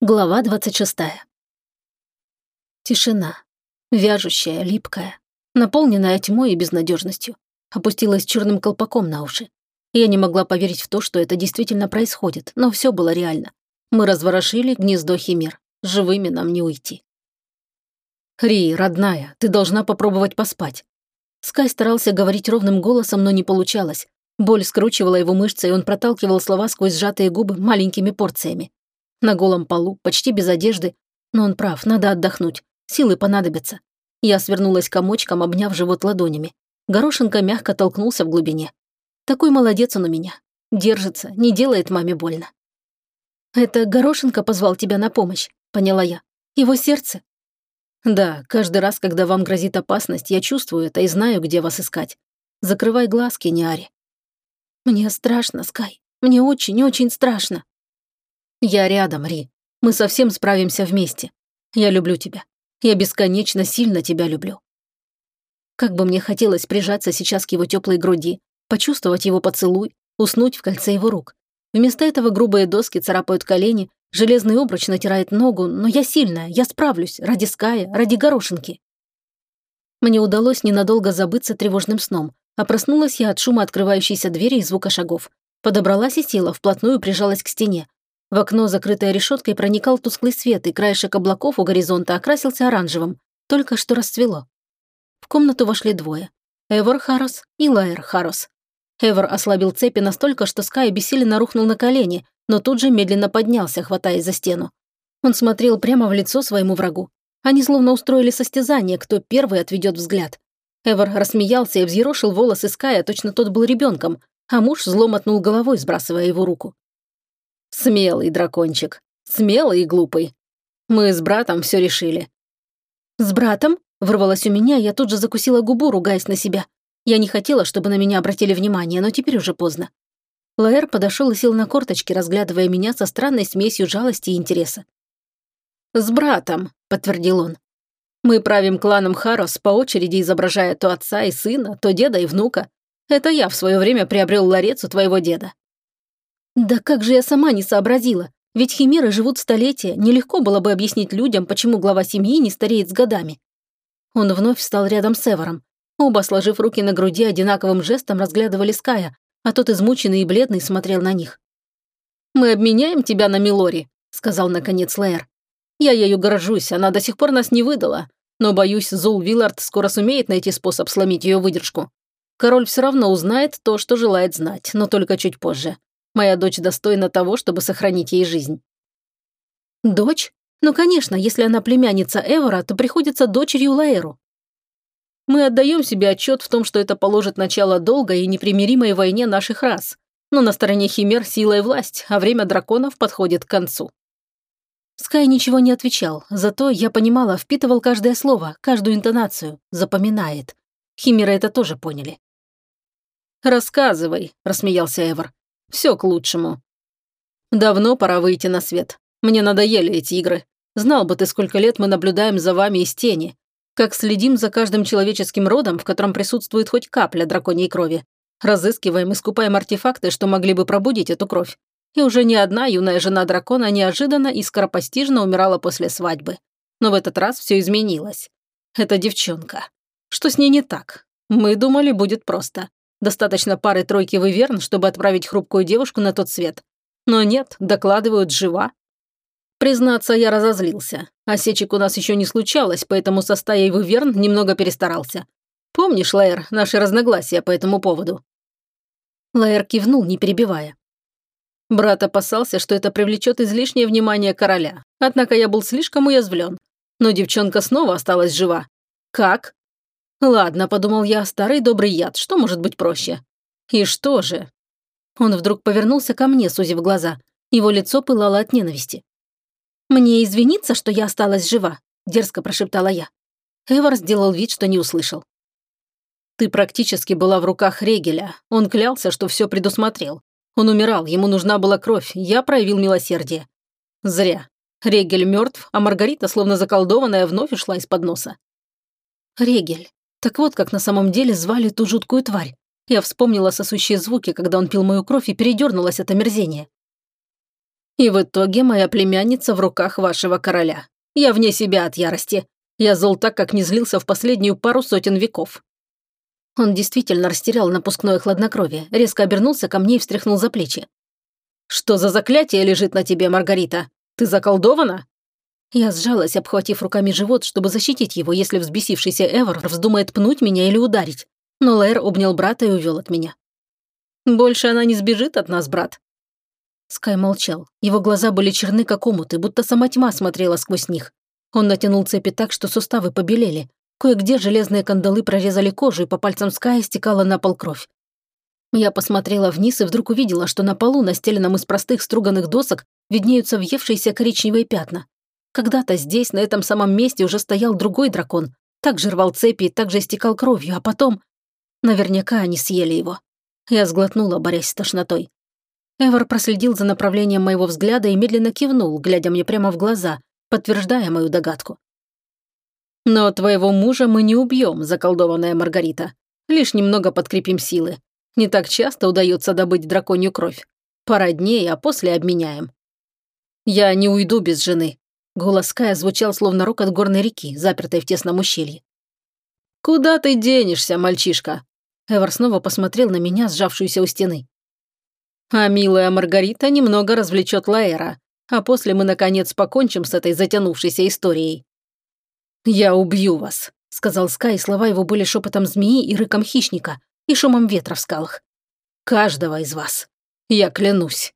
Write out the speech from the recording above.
Глава 26. Тишина. Вяжущая, липкая, наполненная тьмой и безнадежностью. Опустилась черным колпаком на уши. Я не могла поверить в то, что это действительно происходит, но все было реально. Мы разворошили гнездо химер. Живыми нам не уйти. «Ри, родная, ты должна попробовать поспать». Скай старался говорить ровным голосом, но не получалось. Боль скручивала его мышцы, и он проталкивал слова сквозь сжатые губы маленькими порциями. На голом полу, почти без одежды. Но он прав, надо отдохнуть. Силы понадобятся. Я свернулась комочком, обняв живот ладонями. Горошинка мягко толкнулся в глубине. Такой молодец он у меня. Держится, не делает маме больно. «Это Горошинка позвал тебя на помощь», — поняла я. «Его сердце?» «Да, каждый раз, когда вам грозит опасность, я чувствую это и знаю, где вас искать. Закрывай глазки, не Ари». «Мне страшно, Скай. Мне очень-очень страшно». Я рядом, Ри. Мы совсем справимся вместе. Я люблю тебя. Я бесконечно сильно тебя люблю. Как бы мне хотелось прижаться сейчас к его теплой груди, почувствовать его поцелуй, уснуть в кольце его рук. Вместо этого грубые доски царапают колени, железный обруч натирает ногу, но я сильная, я справлюсь, ради Ская, ради горошинки. Мне удалось ненадолго забыться тревожным сном, а проснулась я от шума открывающейся двери и звука шагов. Подобралась и села, вплотную прижалась к стене. В окно, закрытое решеткой, проникал тусклый свет, и краешек облаков у горизонта окрасился оранжевым. Только что расцвело. В комнату вошли двое. Эвор Харос и Лаэр Харос. Эвор ослабил цепи настолько, что Скай бессиленно рухнул на колени, но тут же медленно поднялся, хватаясь за стену. Он смотрел прямо в лицо своему врагу. Они словно устроили состязание, кто первый отведет взгляд. Эвор рассмеялся и взъерошил волосы Ская, точно тот был ребенком, а муж зло мотнул головой, сбрасывая его руку. Смелый дракончик. Смелый и глупый. Мы с братом все решили. С братом? Вырвалось у меня, я тут же закусила губу, ругаясь на себя. Я не хотела, чтобы на меня обратили внимание, но теперь уже поздно. Лаэр подошел и сел на корточки, разглядывая меня со странной смесью жалости и интереса. «С братом», — подтвердил он. «Мы правим кланом Харос, по очереди изображая то отца и сына, то деда и внука. Это я в свое время приобрел ларец у твоего деда. Да как же я сама не сообразила? Ведь химеры живут столетия, нелегко было бы объяснить людям, почему глава семьи не стареет с годами. Он вновь встал рядом с Эвором. Оба, сложив руки на груди, одинаковым жестом разглядывали Ская, а тот измученный и бледный смотрел на них. «Мы обменяем тебя на Милори», — сказал наконец Лэр. «Я ею горжусь, она до сих пор нас не выдала, но, боюсь, Зул Виллард скоро сумеет найти способ сломить ее выдержку. Король все равно узнает то, что желает знать, но только чуть позже. Моя дочь достойна того, чтобы сохранить ей жизнь». «Дочь? Ну, конечно, если она племянница Эвора, то приходится дочерью Лаэру». «Мы отдаем себе отчет в том, что это положит начало долгой и непримиримой войне наших рас. Но на стороне химер сила и власть, а время драконов подходит к концу». Скай ничего не отвечал, зато я понимала, впитывал каждое слово, каждую интонацию, запоминает. Химеры это тоже поняли. «Рассказывай», — рассмеялся Эвор. Все к лучшему. Давно пора выйти на свет. Мне надоели эти игры. Знал бы ты, сколько лет мы наблюдаем за вами из тени. Как следим за каждым человеческим родом, в котором присутствует хоть капля драконьей крови. Разыскиваем и скупаем артефакты, что могли бы пробудить эту кровь. И уже ни одна юная жена дракона неожиданно и скоропостижно умирала после свадьбы. Но в этот раз все изменилось. Это девчонка. Что с ней не так? Мы думали, будет просто. Достаточно пары-тройки выверн, чтобы отправить хрупкую девушку на тот свет. Но нет, докладывают, жива. Признаться, я разозлился. Осечек у нас еще не случалось, поэтому со стаей выверн немного перестарался. Помнишь, Лаэр, наши разногласия по этому поводу?» Лаэр кивнул, не перебивая. Брат опасался, что это привлечет излишнее внимание короля. Однако я был слишком уязвлен. Но девчонка снова осталась жива. Как? Ладно, подумал я, старый добрый яд, что может быть проще? И что же? Он вдруг повернулся ко мне, сузив глаза. Его лицо пылало от ненависти. «Мне извиниться, что я осталась жива», – дерзко прошептала я. Эвар сделал вид, что не услышал. «Ты практически была в руках Регеля. Он клялся, что все предусмотрел. Он умирал, ему нужна была кровь. Я проявил милосердие. Зря. Регель мертв, а Маргарита, словно заколдованная, вновь ушла из-под носа. Регель. Так вот, как на самом деле звали ту жуткую тварь. Я вспомнила сосущие звуки, когда он пил мою кровь и передернулась от омерзения. И в итоге моя племянница в руках вашего короля. Я вне себя от ярости. Я зол так, как не злился в последнюю пару сотен веков». Он действительно растерял напускное хладнокровие, резко обернулся ко мне и встряхнул за плечи. «Что за заклятие лежит на тебе, Маргарита? Ты заколдована?» Я сжалась, обхватив руками живот, чтобы защитить его, если взбесившийся Эвер вздумает пнуть меня или ударить. Но Лэр обнял брата и увел от меня. «Больше она не сбежит от нас, брат». Скай молчал. Его глаза были черны, как омуты, будто сама тьма смотрела сквозь них. Он натянул цепи так, что суставы побелели. Кое-где железные кандалы прорезали кожу, и по пальцам Ская стекала на пол кровь. Я посмотрела вниз и вдруг увидела, что на полу, настеленном из простых струганных досок, виднеются въевшиеся коричневые пятна. Когда-то здесь, на этом самом месте, уже стоял другой дракон. Так же рвал цепи так же истекал кровью, а потом... Наверняка они съели его. Я сглотнула, борясь с тошнотой. Эвер проследил за направлением моего взгляда и медленно кивнул, глядя мне прямо в глаза, подтверждая мою догадку. «Но твоего мужа мы не убьем, заколдованная Маргарита. Лишь немного подкрепим силы. Не так часто удается добыть драконью кровь. Пара дней, а после обменяем. Я не уйду без жены. Голос Кая звучал словно рок от горной реки, запертой в тесном ущелье. «Куда ты денешься, мальчишка?» Эвар снова посмотрел на меня, сжавшуюся у стены. «А милая Маргарита немного развлечет Лаэра, а после мы, наконец, покончим с этой затянувшейся историей». «Я убью вас», — сказал Скай, и слова его были шепотом змеи и рыком хищника, и шумом ветра в скалах. «Каждого из вас. Я клянусь».